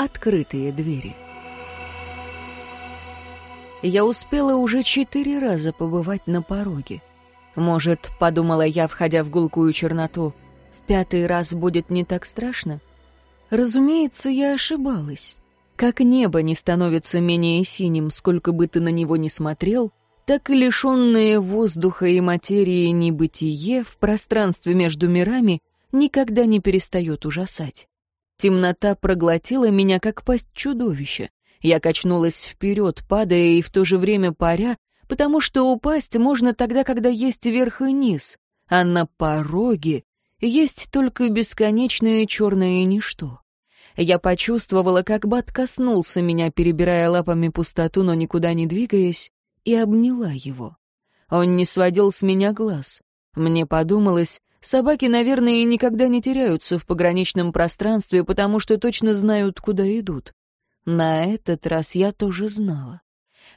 открытые двери. Я успела уже четыре раза побывать на пороге. Может, подумала я, входя в гулкую черноту, в пятый раз будет не так страшно? Разумеется, я ошибалась. Как небо не становится менее синим, сколько бы ты на него ни смотрел, так и лишенное воздуха и материи небытие в пространстве между мирами никогда не перестает ужасать. Темнота проглотила меня, как пасть чудовища. Я качнулась вперед, падая и в то же время паря, потому что упасть можно тогда, когда есть верх и низ, а на пороге есть только бесконечное черное ничто. Я почувствовала, как Бат коснулся меня, перебирая лапами пустоту, но никуда не двигаясь, и обняла его. Он не сводил с меня глаз. Мне подумалось, собаки, наверное, никогда не теряются в пограничном пространстве, потому что точно знают, куда идут. На этот раз я тоже знала.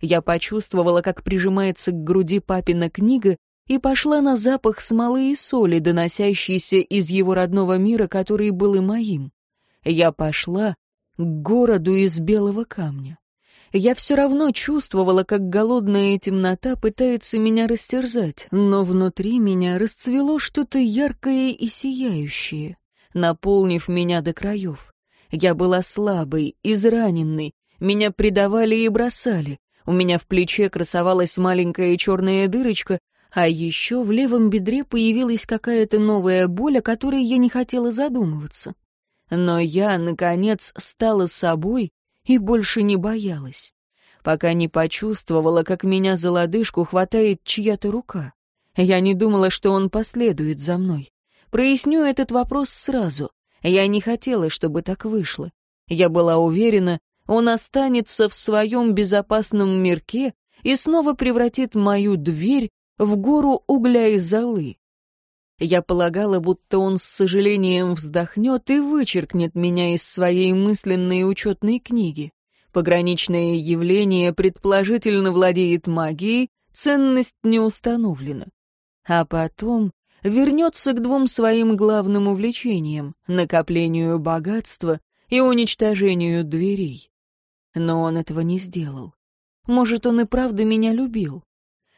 Я почувствовала, как прижимается к груди папина книга, и пошла на запах смолы и соли, доносящийся из его родного мира, который был и моим. Я пошла к городу из белого камня. Я все равно чувствовала, как голодная темнота пытается меня растерзать, но внутри меня расцвело что-то яркое и сияющее, наполнив меня до краев. Я была слабой, израненной, меня предавали и бросали. У меня в плече красовалась маленькая черная дырочка, а еще в левом бедре появилась какая-то новая боль, о которой я не хотела задумываться. Но я, наконец, стала собой и больше не боялась, пока не почувствовала, как меня за лодыжку хватает чья-то рука. Я не думала, что он последует за мной. Проясню этот вопрос сразу. Я не хотела, чтобы так вышло. Я была уверена, он останется в своем безопасном мирке и снова превратит мою дверь в гору угля и золы. Я полагала, будто он с сожалением вздохнет и вычеркнет меня из своей мысленной учетной книги. Пограничное явление предположительно владеет магией, ценность не установлена. А потом вернется к двум своим главным увлечениям — накоплению богатства и уничтожению дверей. Но он этого не сделал. Может, он и правда меня любил.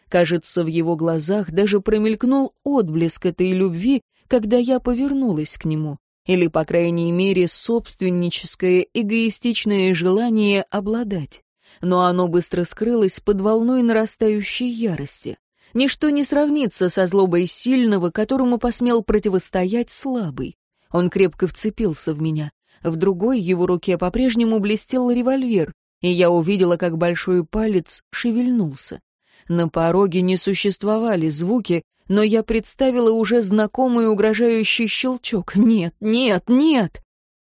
Кажется, в его глазах даже промелькнул отблеск этой любви, когда я повернулась к нему, или, по крайней мере, собственническое эгоистичное желание обладать. Но оно быстро скрылось под волной нарастающей ярости. Ничто не сравнится со злобой сильного, которому посмел противостоять слабый. Он крепко вцепился в меня. В другой его руке по-прежнему блестел револьвер, и я увидела, как большой палец шевельнулся. На пороге не существовали звуки, но я представила уже знакомый угрожающий щелчок. «Нет, нет, нет!»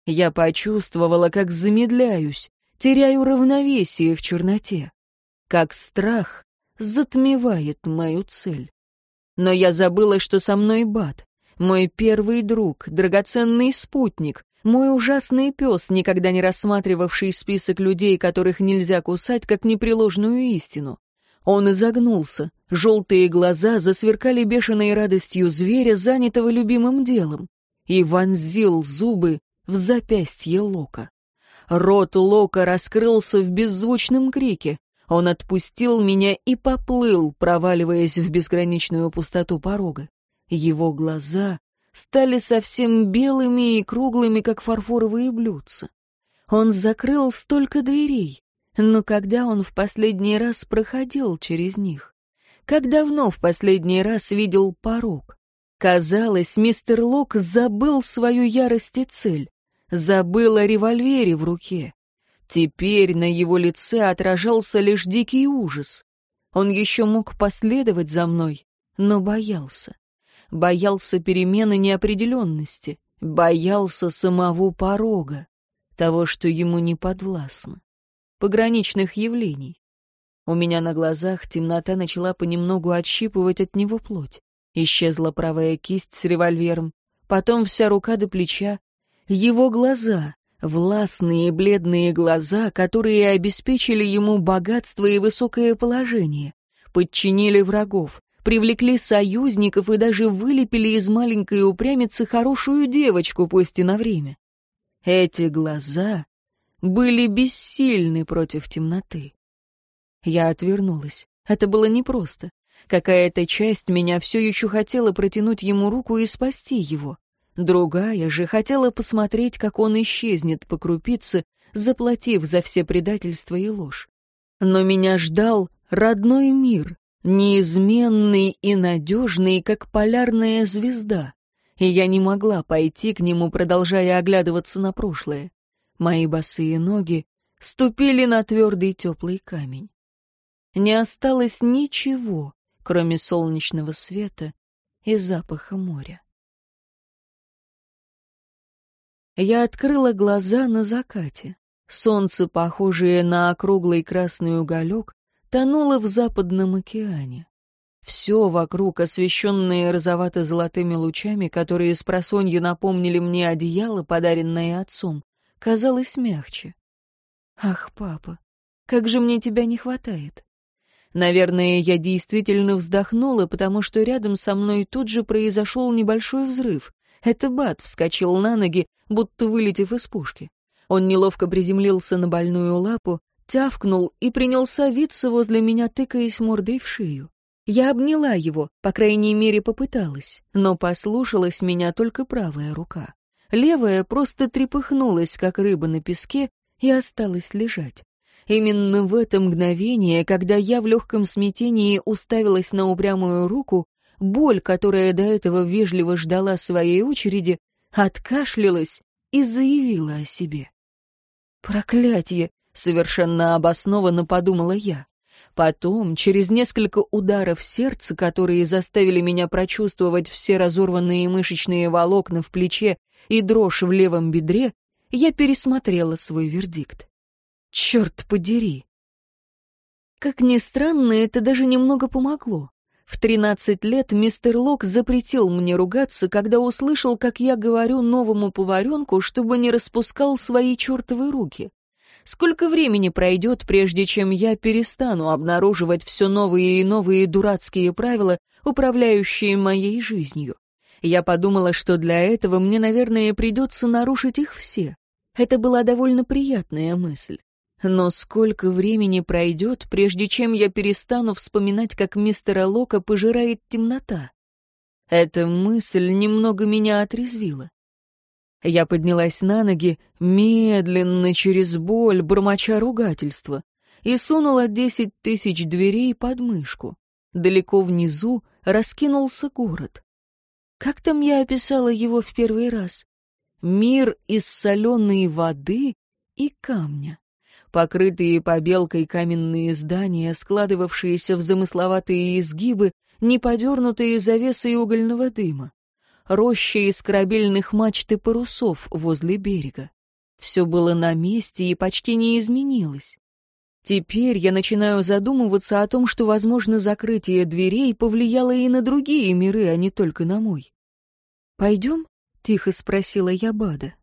Я почувствовала, как замедляюсь, теряю равновесие в черноте, как страх затмевает мою цель. Но я забыла, что со мной Бат, мой первый друг, драгоценный спутник, мой ужасный пес, никогда не рассматривавший список людей, которых нельзя кусать, как непреложную истину. Он изогнулся, желтые глаза засверкали бешеной радостью зверя, занятого любимым делом, и вонзил зубы в запястье Лока. Рот Лока раскрылся в беззвучном крике. Он отпустил меня и поплыл, проваливаясь в безграничную пустоту порога. Его глаза стали совсем белыми и круглыми, как фарфоровые блюдца. Он закрыл столько дверей, но когда он в последний раз проходил через них? Как давно в последний раз видел порог? Казалось, мистер Лок забыл свою ярость и цель, забыл о револьвере в руке. Теперь на его лице отражался лишь дикий ужас. Он еще мог последовать за мной, но боялся. Боялся перемены неопределенности, боялся самого порога, того, что ему не подвластно пограничных явлений. У меня на глазах темнота начала понемногу отщипывать от него плоть. Исчезла правая кисть с револьвером, потом вся рука до плеча. Его глаза, властные бледные глаза, которые обеспечили ему богатство и высокое положение, подчинили врагов, привлекли союзников и даже вылепили из маленькой упрямицы хорошую девочку, пусть и на время. Эти глаза были бессильны против темноты. Я отвернулась. Это было непросто. Какая-то часть меня все еще хотела протянуть ему руку и спасти его. Другая же хотела посмотреть, как он исчезнет по крупице, заплатив за все предательства и ложь. Но меня ждал родной мир, неизменный и надежный, как полярная звезда, и я не могла пойти к нему, продолжая оглядываться на прошлое. Мои босые ноги ступили на твердый теплый камень. Не осталось ничего, кроме солнечного света и запаха моря. Я открыла глаза на закате. Солнце, похожее на округлый красный уголек, тонуло в западном океане. Все вокруг, освещенное розовато-золотыми лучами, которые с просонья напомнили мне одеяло, подаренное отцом, казалось мягче. «Ах, папа, как же мне тебя не хватает!» Наверное, я действительно вздохнула, потому что рядом со мной тут же произошел небольшой взрыв. Это Бат вскочил на ноги, будто вылетев из пушки. Он неловко приземлился на больную лапу, тявкнул и принялся виться возле меня, тыкаясь мордой в шею. Я обняла его, по крайней мере, попыталась, но послушалась меня только правая рука. Левая просто трепыхнулась, как рыба на песке, и осталась лежать. Именно в это мгновение, когда я в легком смятении уставилась на упрямую руку, боль, которая до этого вежливо ждала своей очереди, откашлялась и заявила о себе. «Проклятие!» — совершенно обоснованно подумала я. Потом, через несколько ударов сердца, которые заставили меня прочувствовать все разорванные мышечные волокна в плече и дрожь в левом бедре, я пересмотрела свой вердикт. Черт подери! Как ни странно, это даже немного помогло. В тринадцать лет мистер Лок запретил мне ругаться, когда услышал, как я говорю новому поваренку, чтобы не распускал свои чертовы руки. Сколько времени пройдет, прежде чем я перестану обнаруживать все новые и новые дурацкие правила, управляющие моей жизнью? Я подумала, что для этого мне, наверное, придется нарушить их все. Это была довольно приятная мысль. Но сколько времени пройдет, прежде чем я перестану вспоминать, как мистера Лока пожирает темнота? Эта мысль немного меня отрезвила. Я поднялась на ноги, медленно, через боль, бормоча ругательства, и сунула десять тысяч дверей под мышку. Далеко внизу раскинулся город. Как там я описала его в первый раз? Мир из соленой воды и камня. Покрытые побелкой каменные здания, складывавшиеся в замысловатые изгибы, неподернутые завесой угольного дыма роща из корабельных мачт и парусов возле берега. Все было на месте и почти не изменилось. Теперь я начинаю задумываться о том, что, возможно, закрытие дверей повлияло и на другие миры, а не только на мой. «Пойдем?» — тихо спросила я Бада.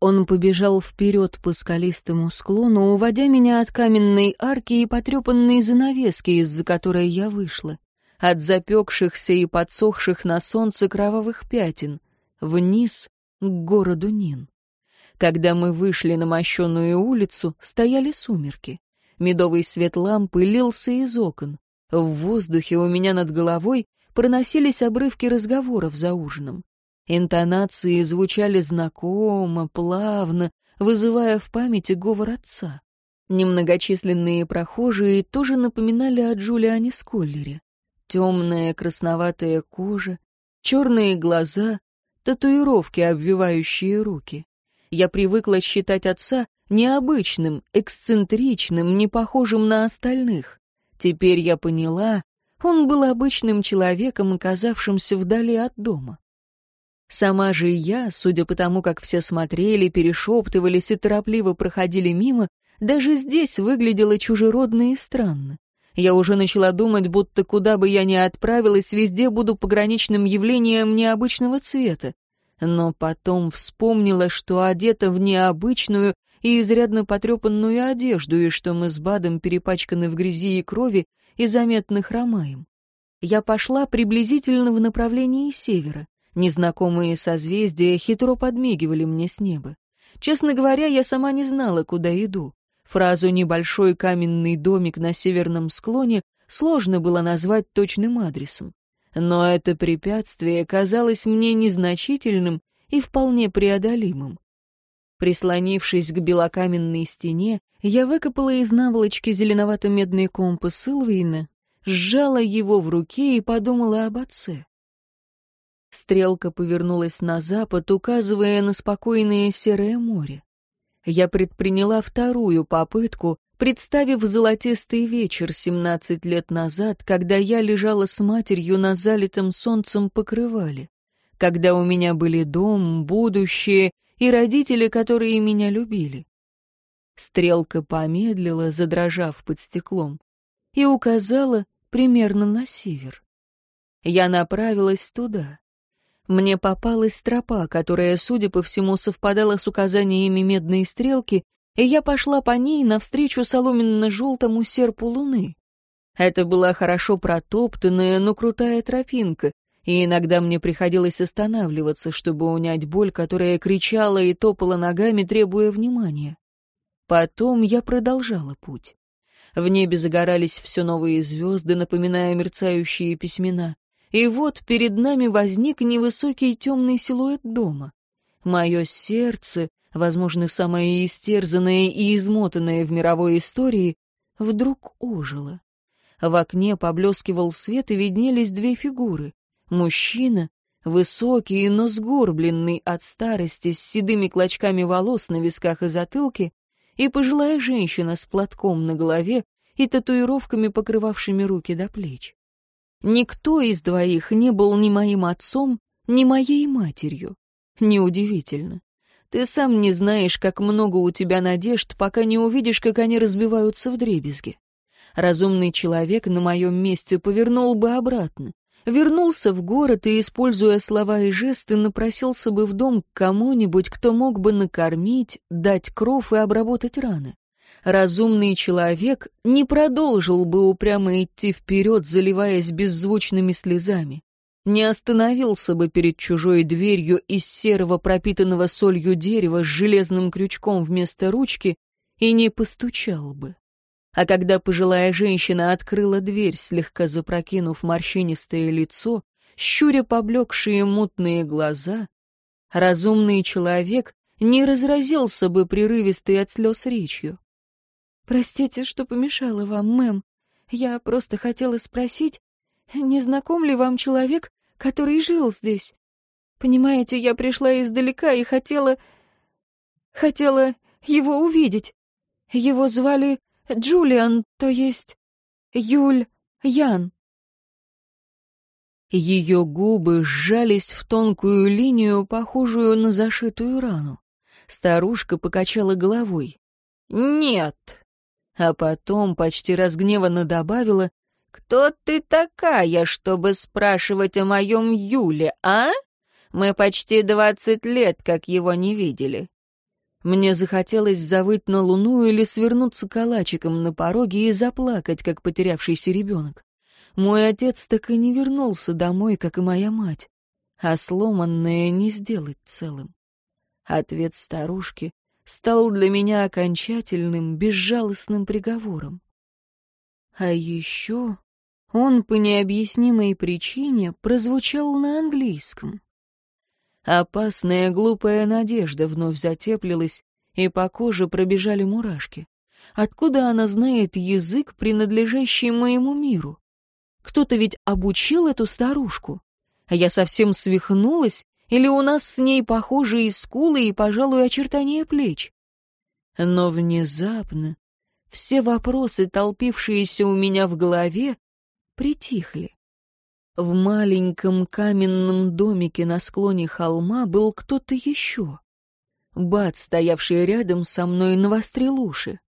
Он побежал вперед по скалистому склону, уводя меня от каменной арки и потрепанной занавески, из-за которой я вышла от запекшихся и подсохших на солнце кровавых пятен, вниз к городу Нин. Когда мы вышли на мощенную улицу, стояли сумерки. Медовый свет лампы лился из окон. В воздухе у меня над головой проносились обрывки разговоров за ужином. Интонации звучали знакомо, плавно, вызывая в памяти говор отца. Немногочисленные прохожие тоже напоминали о Джулиане Сколлере. Темная красноватая кожа, черные глаза, татуировки, обвивающие руки. Я привыкла считать отца необычным, эксцентричным, не похожим на остальных. Теперь я поняла, он был обычным человеком, оказавшимся вдали от дома. Сама же я, судя по тому, как все смотрели, перешептывались и торопливо проходили мимо, даже здесь выглядела чужеродно и странно. Я уже начала думать, будто куда бы я ни отправилась, везде буду пограничным явлением необычного цвета. Но потом вспомнила, что одета в необычную и изрядно потрепанную одежду, и что мы с Бадом перепачканы в грязи и крови и заметно хромаем. Я пошла приблизительно в направлении севера. Незнакомые созвездия хитро подмигивали мне с неба. Честно говоря, я сама не знала, куда иду. Фразу «небольшой каменный домик на северном склоне» сложно было назвать точным адресом. Но это препятствие казалось мне незначительным и вполне преодолимым. Прислонившись к белокаменной стене, я выкопала из наволочки зеленовато-медный компас Силвейна, сжала его в руке и подумала об отце. Стрелка повернулась на запад, указывая на спокойное серое море. Я предприняла вторую попытку, представив золотистый вечер семнадцать лет назад, когда я лежала с матерью на залитом солнцем покрывале, когда у меня были дом, будущее и родители, которые меня любили. Стрелка помедлила, задрожав под стеклом, и указала примерно на север. Я направилась туда. Мне попалась тропа, которая, судя по всему, совпадала с указаниями медной стрелки, и я пошла по ней навстречу соломенно-желтому серпу луны. Это была хорошо протоптанная, но крутая тропинка, и иногда мне приходилось останавливаться, чтобы унять боль, которая кричала и топала ногами, требуя внимания. Потом я продолжала путь. В небе загорались все новые звезды, напоминая мерцающие письмена. И вот перед нами возник невысокий темный силуэт дома. Мое сердце, возможно, самое истерзанное и измотанное в мировой истории, вдруг ожило. В окне поблескивал свет, и виднелись две фигуры. Мужчина, высокий, но сгорбленный от старости, с седыми клочками волос на висках и затылке, и пожилая женщина с платком на голове и татуировками, покрывавшими руки до плеч. Никто из двоих не был ни моим отцом, ни моей матерью. Неудивительно. Ты сам не знаешь, как много у тебя надежд, пока не увидишь, как они разбиваются в дребезги. Разумный человек на моем месте повернул бы обратно. Вернулся в город и, используя слова и жесты, напросился бы в дом к кому-нибудь, кто мог бы накормить, дать кров и обработать раны разумный человек не продолжил бы упрямо идти вперед, заливаясь беззвучными слезами, не остановился бы перед чужой дверью из серого пропитанного солью дерева с железным крючком вместо ручки и не постучал бы. А когда пожилая женщина открыла дверь, слегка запрокинув морщинистое лицо, щуря поблекшие мутные глаза, разумный человек не разразился бы прерывистой от слез речью. «Простите, что помешала вам, мэм. Я просто хотела спросить, не знаком ли вам человек, который жил здесь? Понимаете, я пришла издалека и хотела... хотела его увидеть. Его звали Джулиан, то есть Юль Ян». Ее губы сжались в тонкую линию, похожую на зашитую рану. Старушка покачала головой. «Нет, а потом почти разгневанно добавила, «Кто ты такая, чтобы спрашивать о моем Юле, а? Мы почти двадцать лет, как его не видели». Мне захотелось завыть на луну или свернуться калачиком на пороге и заплакать, как потерявшийся ребенок. Мой отец так и не вернулся домой, как и моя мать, а сломанное не сделать целым. Ответ старушки стал для меня окончательным, безжалостным приговором. А еще он по необъяснимой причине прозвучал на английском. Опасная глупая надежда вновь затеплилась, и по коже пробежали мурашки. Откуда она знает язык, принадлежащий моему миру? Кто-то ведь обучил эту старушку. А я совсем свихнулась или у нас с ней похожие скулы и, пожалуй, очертания плеч? Но внезапно все вопросы, толпившиеся у меня в голове, притихли. В маленьком каменном домике на склоне холма был кто-то еще. Бат, стоявший рядом со мной, навострил уши.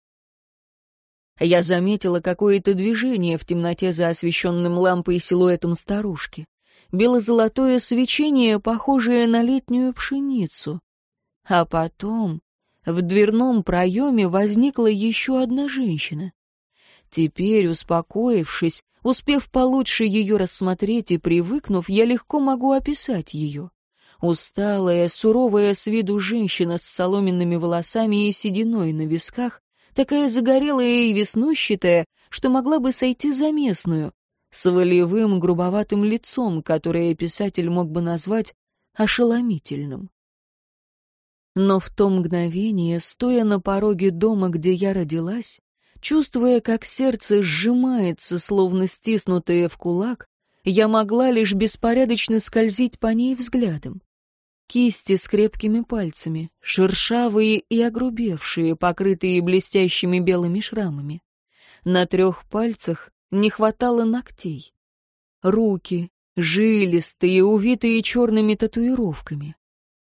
Я заметила какое-то движение в темноте за освещенным лампой силуэтом старушки бело-золотое свечение, похожее на летнюю пшеницу. А потом в дверном проеме возникла еще одна женщина. Теперь, успокоившись, успев получше ее рассмотреть и привыкнув, я легко могу описать ее. Усталая, суровая с виду женщина с соломенными волосами и сединой на висках, такая загорелая и веснущатая, что могла бы сойти за местную, с волевым, грубоватым лицом, которое писатель мог бы назвать ошеломительным. Но в то мгновение, стоя на пороге дома, где я родилась, чувствуя, как сердце сжимается, словно стиснутое в кулак, я могла лишь беспорядочно скользить по ней взглядом. Кисти с крепкими пальцами, шершавые и огрубевшие, покрытые блестящими белыми шрамами. На трех пальцах не хватало ногтей. Руки, жилистые, увитые черными татуировками.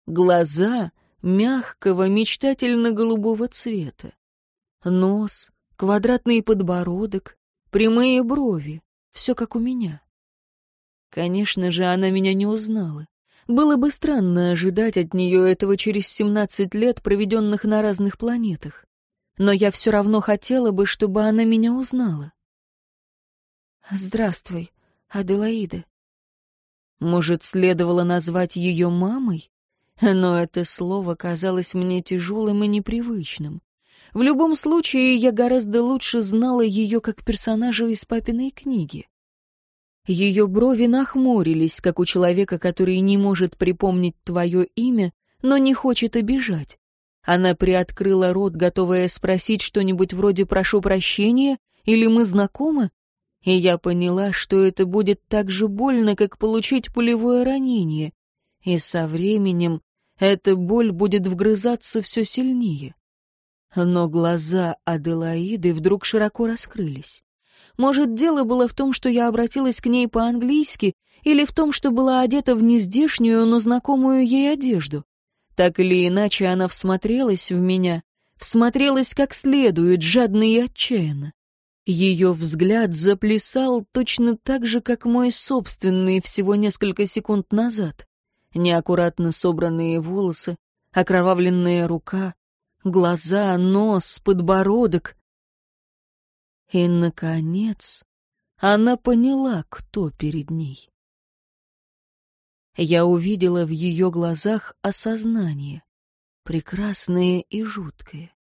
Глаза мягкого, мечтательно-голубого цвета. Нос, квадратный подбородок, прямые брови. Все как у меня. Конечно же, она меня не узнала. Было бы странно ожидать от нее этого через 17 лет, проведенных на разных планетах. Но я все равно хотела бы, чтобы она меня узнала. «Здравствуй, Аделаида». Может, следовало назвать ее мамой? Но это слово казалось мне тяжелым и непривычным. В любом случае, я гораздо лучше знала ее как персонажа из папиной книги. Ее брови нахмурились, как у человека, который не может припомнить твое имя, но не хочет обижать. Она приоткрыла рот, готовая спросить что-нибудь вроде «прошу прощения» или «мы знакомы?» И я поняла, что это будет так же больно, как получить пулевое ранение. И со временем эта боль будет вгрызаться все сильнее. Но глаза Аделаиды вдруг широко раскрылись. Может, дело было в том, что я обратилась к ней по-английски, или в том, что была одета в нездешнюю, но знакомую ей одежду. Так или иначе, она всмотрелась в меня, всмотрелась как следует, жадно и отчаянно. Ее взгляд заплясал точно так же, как мой собственный всего несколько секунд назад. Неаккуратно собранные волосы, окровавленная рука, глаза, нос, подбородок. И, наконец, она поняла, кто перед ней. Я увидела в ее глазах осознание, прекрасное и жуткое.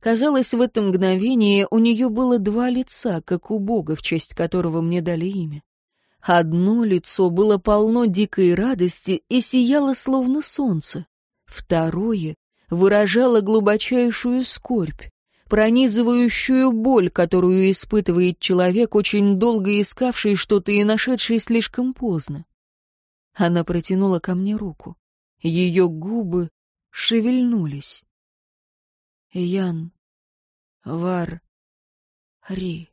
Казалось, в это мгновение у нее было два лица, как у Бога, в честь которого мне дали имя. Одно лицо было полно дикой радости и сияло словно солнце. Второе выражало глубочайшую скорбь, пронизывающую боль, которую испытывает человек, очень долго искавший что-то и нашедший слишком поздно. Она протянула ко мне руку. Ее губы шевельнулись. Ян, Вар, Ри.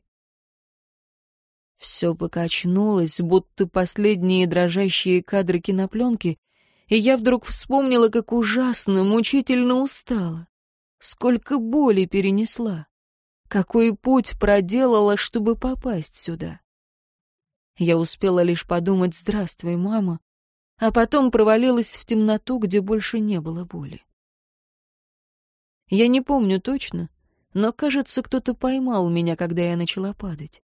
Все покачнулось, будто последние дрожащие кадры кинопленки, и я вдруг вспомнила, как ужасно, мучительно устала. Сколько боли перенесла. Какой путь проделала, чтобы попасть сюда. Я успела лишь подумать «Здравствуй, мама», а потом провалилась в темноту, где больше не было боли. Я не помню точно, но, кажется, кто-то поймал меня, когда я начала падать.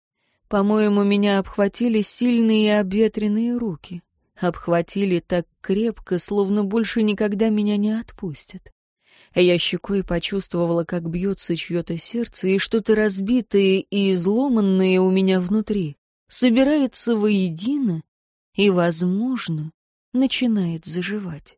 По-моему, меня обхватили сильные обветренные руки. Обхватили так крепко, словно больше никогда меня не отпустят. Я щекой почувствовала, как бьется чье-то сердце, и что-то разбитое и изломанное у меня внутри собирается воедино и, возможно, начинает заживать.